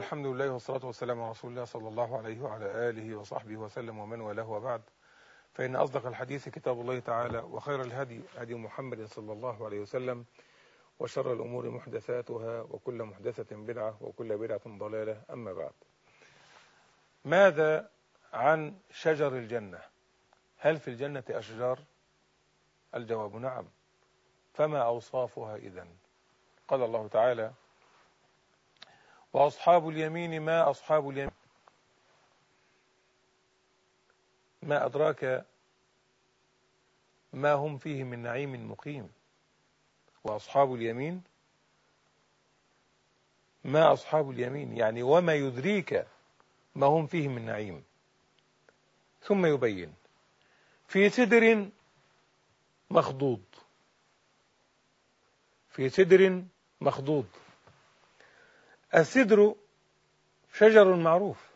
والحمد لله والصلاة والسلام على رسول الله صلى الله عليه وعلى آله وصحبه وسلم ومن والاه وبعد. فإن أصدق الحديث كتاب الله تعالى وخير الهدي هدي محمد صلى الله عليه وسلم وشر الأمور محدثاتها وكل محدثة بدعة وكل بدعة ضلالة. أما بعد. ماذا عن شجر الجنة؟ هل في الجنة أشجار؟ الجواب نعم. فما أوصافها إذن؟ قال الله تعالى وأصحاب اليمين ما أصحاب اليمين؟ ما أدراك ما هم فيه من نعيم مقيم؟ وأصحاب اليمين؟ ما أصحاب اليمين؟ يعني وما يدريك ما هم فيه من نعيم. ثم يبين. في سدر مخضوض. في سدر مخضوض. السدر شجر معروف.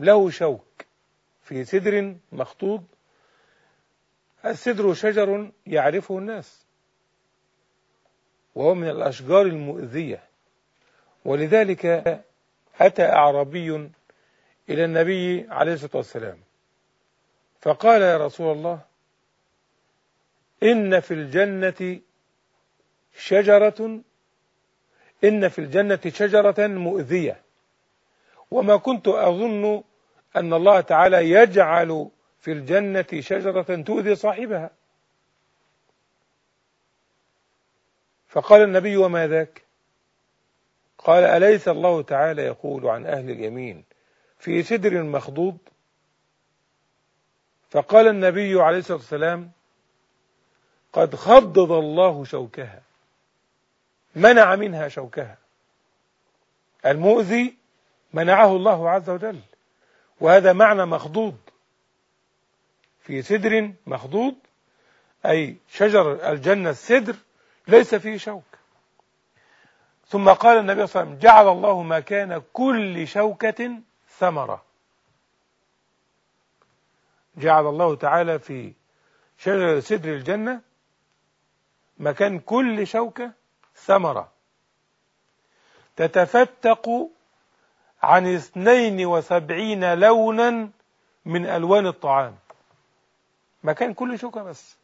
له شوك في سدر مخطوط. السدر شجر يعرفه الناس. وهو من الأشجار المؤذية. ولذلك أتى أعرابي إلى النبي عليه الصلاة والسلام. فقال يا رسول الله إن في الجنة شجرة إن في الجنة شجرة مؤذية. وما كنت أظن أن الله تعالى يجعل في الجنة شجرة تؤذي صاحبها. فقال النبي وما ذاك؟ قال أليس الله تعالى يقول عن أهل اليمين في سدر مخضوض؟ فقال النبي عليه الصلاة والسلام قد خضض الله شوكها. منع منها شوكها. المؤذي منعه الله عز وجل. وهذا معنى مخضوض. في سدر مخضوض أي شجر الجنة السدر ليس فيه شوك. ثم قال النبي صلى الله عليه وسلم جعل الله مكان كل شوكة ثمرة. جعل الله تعالى في شجر سدر الجنة مكان كل شوكة ثمرة. تتفتق عن اثنين وسبعين لونا من ألوان الطعام. مكان كل شوكة بس.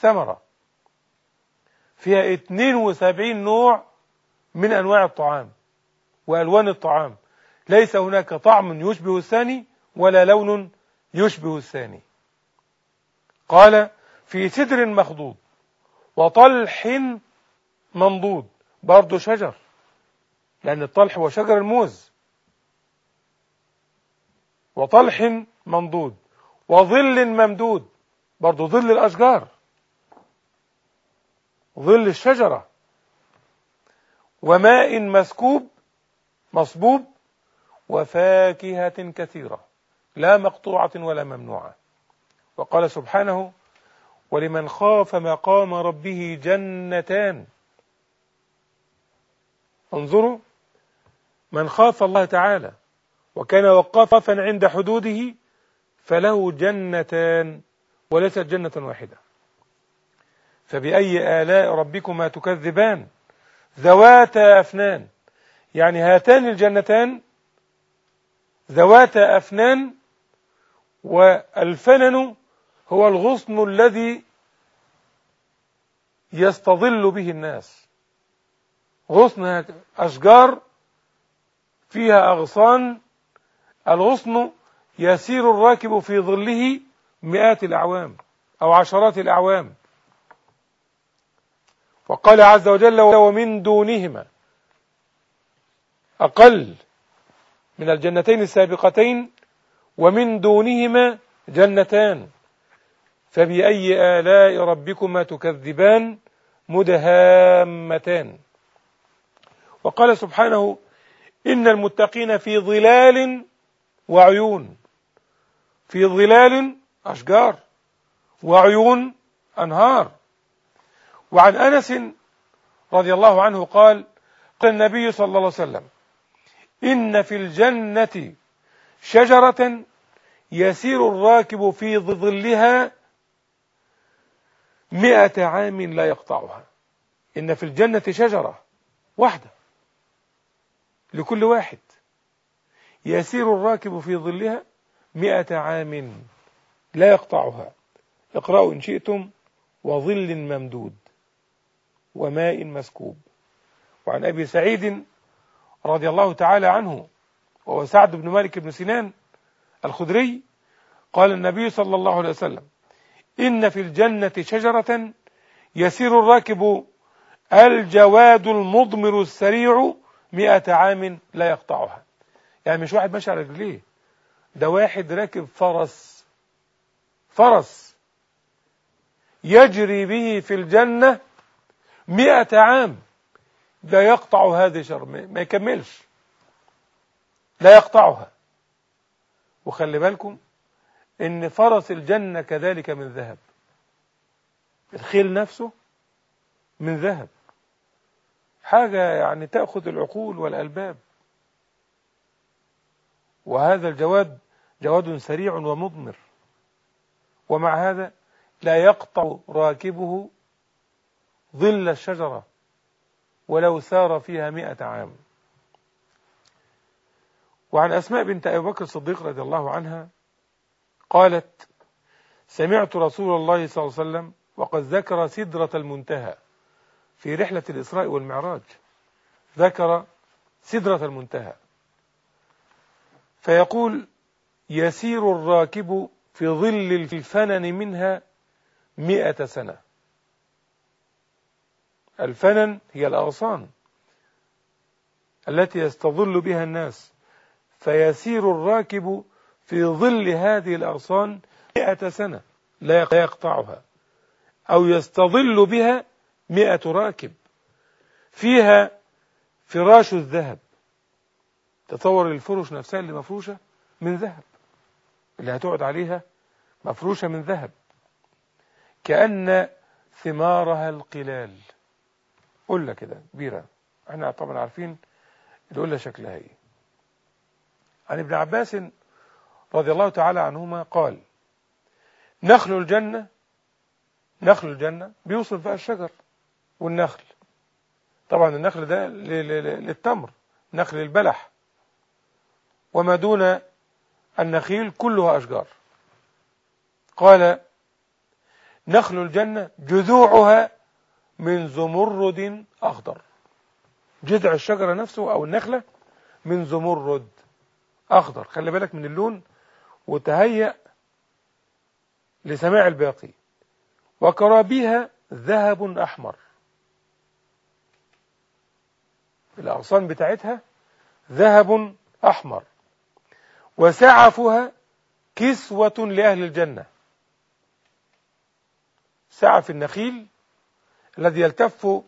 ثمرة. فيها 72 نوع من أنواع الطعام وألوان الطعام. ليس هناك طعم يشبه الثاني ولا لون يشبه الثاني. قال في سدر مخضوض وطلح منضود برضه شجر. لأن الطلح هو شجر الموز. وطلح منضود. وظل ممدود. برضه ظل الأشجار. ظل الشجرة. وماء مسكوب مصبوب. وفاكهة كثيرة. لا مقطوعة ولا ممنوعة. وقال سبحانه ولمن خاف مقام ربه جنتان انظروا من خاف الله تعالى وكان وقافا عند حدوده فله جنتان وليست جنة واحدة. فبأي آلاء ربكما تكذبان؟ ذواتا أفنان. يعني هاتان الجنتان ذواتا أفنان والفنن هو الغصن الذي يستظل به الناس. غصن أشجار فيها أغصان. الغصن يسير الراكب في ظله مئات الأعوام أو عشرات الأعوام. وقال عز وجل ومن دونهما أقل من الجنتين السابقتين ومن دونهما جنتان. فبأي آلاء ربكما تكذبان مدهامتان. وقال سبحانه إن المتقين في ظلال وعيون في ظلال أشجار وعيون أنهار. وعن أنس رضي الله عنه قال قال النبي صلى الله عليه وسلم إن في الجنة شجرة يسير الراكب في ظلها مئة عام لا يقطعها. إن في الجنة شجرة واحدة. لكل واحد. يسير الراكب في ظلها مئة عام لا يقطعها. اقرأوا إن شئتم وظل ممدود وماء مسكوب. وعن أبي سعيد رضي الله تعالى عنه وهو سعد بن مالك بن سنان الخدري قال النبي صلى الله عليه وسلم إن في الجنة شجرة يسير الراكب الجواد المضمر السريع مئة عام لا يقطعها. يعني مش واحد ماشي على رجليه. ده واحد راكب فرس. فرس. يجري به في الجنة مئة عام. لا يقطع هذه شر ما يكملش. لا يقطعها. وخلي بالكم إن فرس الجنة كذلك من ذهب. الخيل نفسه من ذهب. حاجة يعني تأخذ العقول والألباب. وهذا الجواد جواد سريع ومضمر. ومع هذا لا يقطع راكبه ظل الشجرة ولو سار فيها مئة عام. وعن أسماء بنت أبي بكر الصديق رضي الله عنها قالت سمعت رسول الله صلى الله عليه وسلم وقد ذكر سدرة المنتهى. في رحلة الإسراء والمعراج. ذكر سدرة المنتهى. فيقول يسير الراكب في ظل الفنن منها مئة سنة. الفنن هي الأغصان التي يستظل بها الناس. فيسير الراكب في ظل هذه الأغصان مئة سنة. لا يقطعها. أو يستظل بها مئة راكب. فيها فراش الذهب. تصور الفرش نفسها اللي مفروشة من ذهب. اللي هتقعد عليها مفروشة من ذهب. كأن ثمارها القلال. قلة كده كبيرة. إحنا طبعا عارفين القلة شكلها إيه. عن ابن عباس رضي الله تعالى عنهما قال نخل الجنة نخل الجنة بيوصل فيها الشجر. والنخل. طبعا النخل ده للتمر نخل البلح. وما دون النخيل كلها أشجار. قال نخل الجنة جذوعها من زمرد أخضر. جذع الشجرة نفسه أو النخلة من زمرد أخضر. خلي بالك من اللون وتهيأ لسماع الباقي. وكرابيها ذهب أحمر. الأغصان بتاعتها ذهب أحمر وسعفها كسوة لأهل الجنة. سعف النخيل الذي يلتف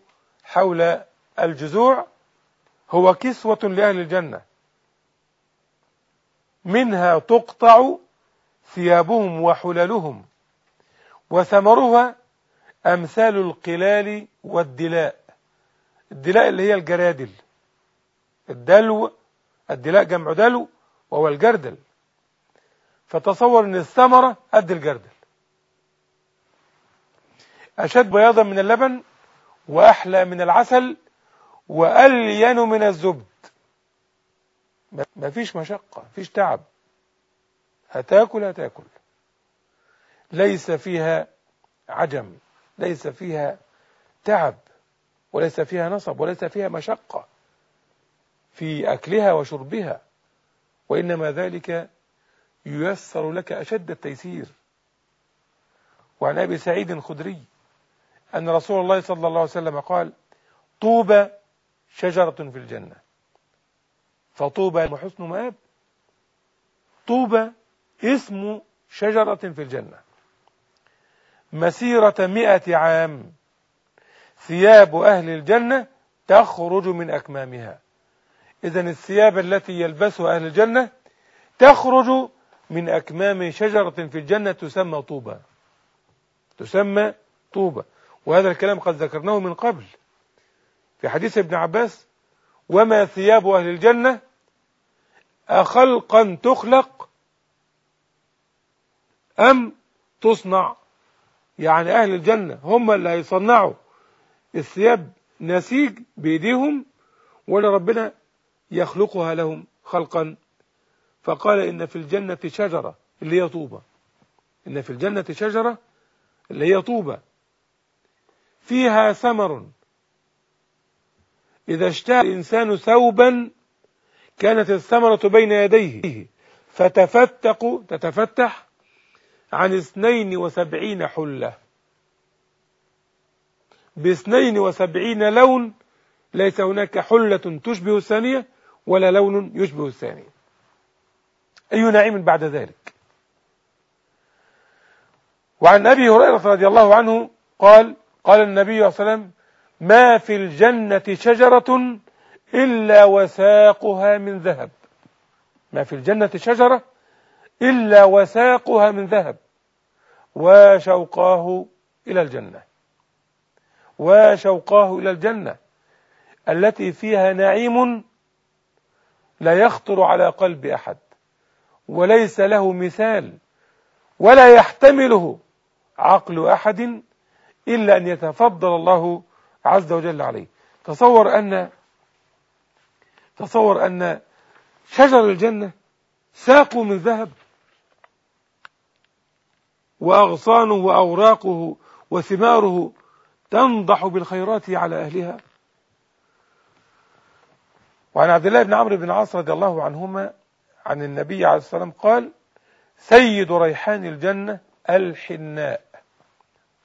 حول الجذوع هو كسوة لأهل الجنة. منها تقطع ثيابهم وحللهم وثمرها أمثال القلال والدلاء. الدلاء اللي هي الجرادل. الدلو الدلاء جمع دلو وهو الجردل. فتصور إن الثمرة قد الجردل. أشد بياضا من اللبن وأحلى من العسل وألين من الزبد. ما فيش مشقة فيش تعب. هتاكل هتاكل. ليس فيها عجم ليس فيها تعب. وليس فيها نصب وليس فيها مشقة في أكلها وشربها وإنما ذلك ييسر لك أشد التيسير. وعن أبي سعيد الخدري أن رسول الله صلى الله عليه وسلم قال طوبى شجرة في الجنة. فطوبى وحسن مآب. طوبى اسم شجرة في الجنة. مسيرة مئة عام. ثياب أهل الجنة تخرج من أكمامها. إذا الثياب التي يلبسها أهل الجنة تخرج من أكمام شجرة في الجنة تسمى طوبى. تسمى طوبى. وهذا الكلام قد ذكرناه من قبل. في حديث ابن عباس وما ثياب أهل الجنة أخلقا تخلق أم تصنع؟ يعني أهل الجنة هم اللي هيصنعوا. الثياب نسيج بإيديهم ولا ربنا يخلقها لهم خلقا. فقال إن في الجنة شجرة اللي هي طوبة. إن في الجنة شجرة اللي هي طوبة. فيها ثمر. إذا اشتهى الإنسان ثوبا كانت الثمرة بين يديه. فتفتق تتفتح عن اثنين وسبعين حلة. باثنين وسبعين لون ليس هناك حلة تشبه الثانية ولا لون يشبه الثانية أي نعيم بعد ذلك؟ وعن أبي هريرة رضي الله عنه قال قال النبي صلى الله عليه وسلم ما في الجنة شجرة إلا وساقها من ذهب. ما في الجنة شجرة إلا وساقها من ذهب وشوقاه إلى الجنة. وشوقاه إلى الجنة. التي فيها نعيم لا يخطر على قلب أحد وليس له مثال ولا يحتمله عقل أحد إلا أن يتفضل الله عز وجل عليه. تصور أن تصور أن شجر الجنة ساقه من ذهب وأغصانه وأوراقه وثماره تنضح بالخيرات على أهلها. وعن عبد الله بن عمرو بن عاص رضي الله عنهما عن النبي عليه الصلاة والسلام قال سيد ريحان الجنة الحناء.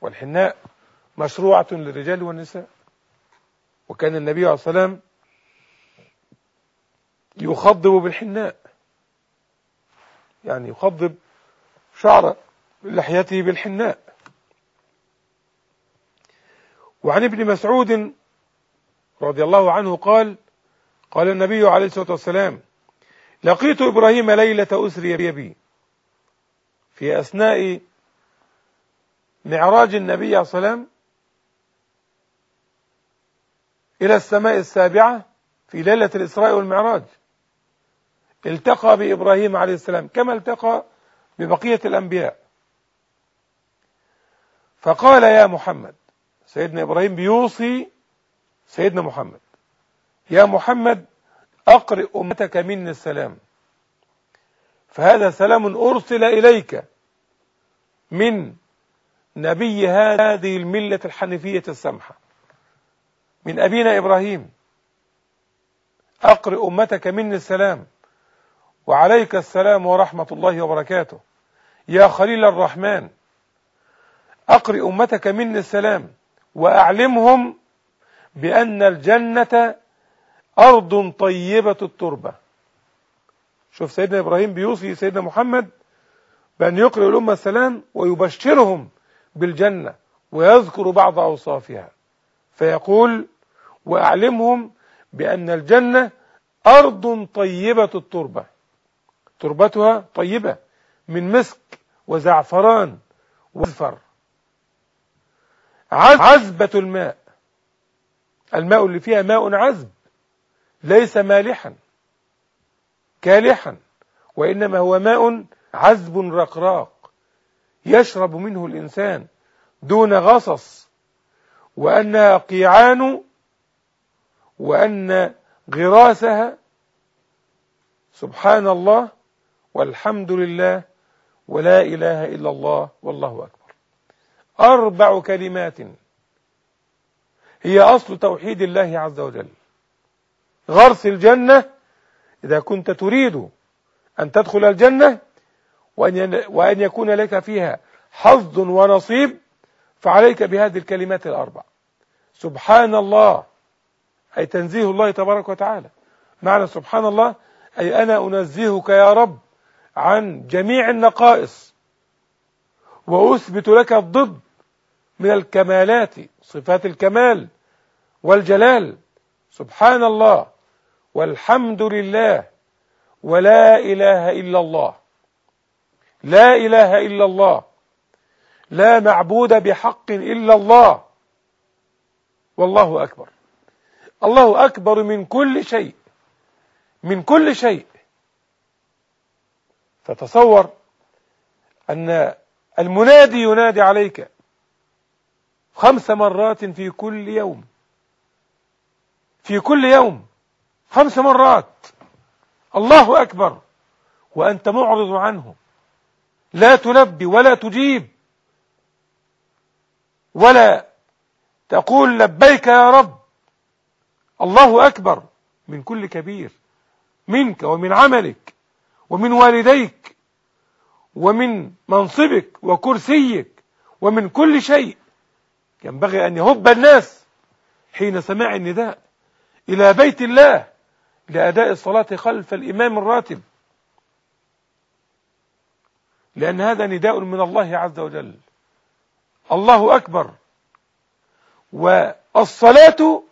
والحناء مشروعة للرجال والنساء. وكان النبي عليه الصلاة والسلام يخضب بالحناء. يعني يخضب شعر لحيته بالحناء. وعن ابن مسعود رضي الله عنه قال قال النبي عليه الصلاة والسلام لقيت إبراهيم ليلة أسري بي في أثناء معراج النبي عليه الصلاة والسلام إلى السماء السابعة في ليلة الإسراء والمعراج. التقى بإبراهيم عليه السلام كما التقى ببقية الأنبياء. فقال يا محمد سيدنا إبراهيم بيوصي سيدنا محمد. يا محمد أقرئ أمتك مني السلام. فهذا سلام أرسل إليك من نبي هذه الملة الحنيفية السمحة. من أبينا إبراهيم أقرئ أمتك مني السلام. وعليك السلام ورحمة الله وبركاته. يا خليل الرحمن أقرئ أمتك مني السلام. وأعلمهم بأن الجنة أرض طيبة التربة. شوف سيدنا إبراهيم بيوصي سيدنا محمد بأن يقرئ الأمة السلام ويبشرهم بالجنة ويذكر بعض أوصافها. فيقول وأعلمهم بأن الجنة أرض طيبة التربة. تربتها طيبة من مسك وزعفران وزفر. عذبة الماء. الماء اللي فيها ماء عذب. ليس مالحا. كالحا. وإنما هو ماء عذب رقراق. يشرب منه الإنسان دون غصص. وأنها قيعان. وأن غراسها. سبحان الله والحمد لله. ولا إله إلا الله. والله أكبر. أربع كلمات. هي أصل توحيد الله عز وجل. غرس الجنة إذا كنت تريد أن تدخل الجنة وأن يكون لك فيها حظ ونصيب فعليك بهذه الكلمات الأربع. سبحان الله أي تنزيه الله تبارك وتعالى. معنى سبحان الله أي أنا أنزهك يا رب عن جميع النقائص. وأثبت لك الضد. من الكمالات صفات الكمال والجلال. سبحان الله والحمد لله ولا إله إلا الله. لا إله إلا الله. لا معبود بحق إلا الله. والله أكبر. الله أكبر من كل شيء. من كل شيء. فتصور أن المنادي ينادي عليك. خمس مرات في كل يوم. في كل يوم. خمس مرات. الله أكبر. وأنت معرض عنه. لا تلبي ولا تجيب. ولا تقول لبيك يا رب. الله أكبر. من كل كبير. منك ومن عملك. ومن والديك. ومن منصبك وكرسيك. ومن كل شيء. ينبغي أن يهب الناس حين سماع النداء إلى بيت الله لأداء الصلاة خلف الإمام الراتب. لأن هذا نداء من الله عز وجل. الله أكبر. والصلاة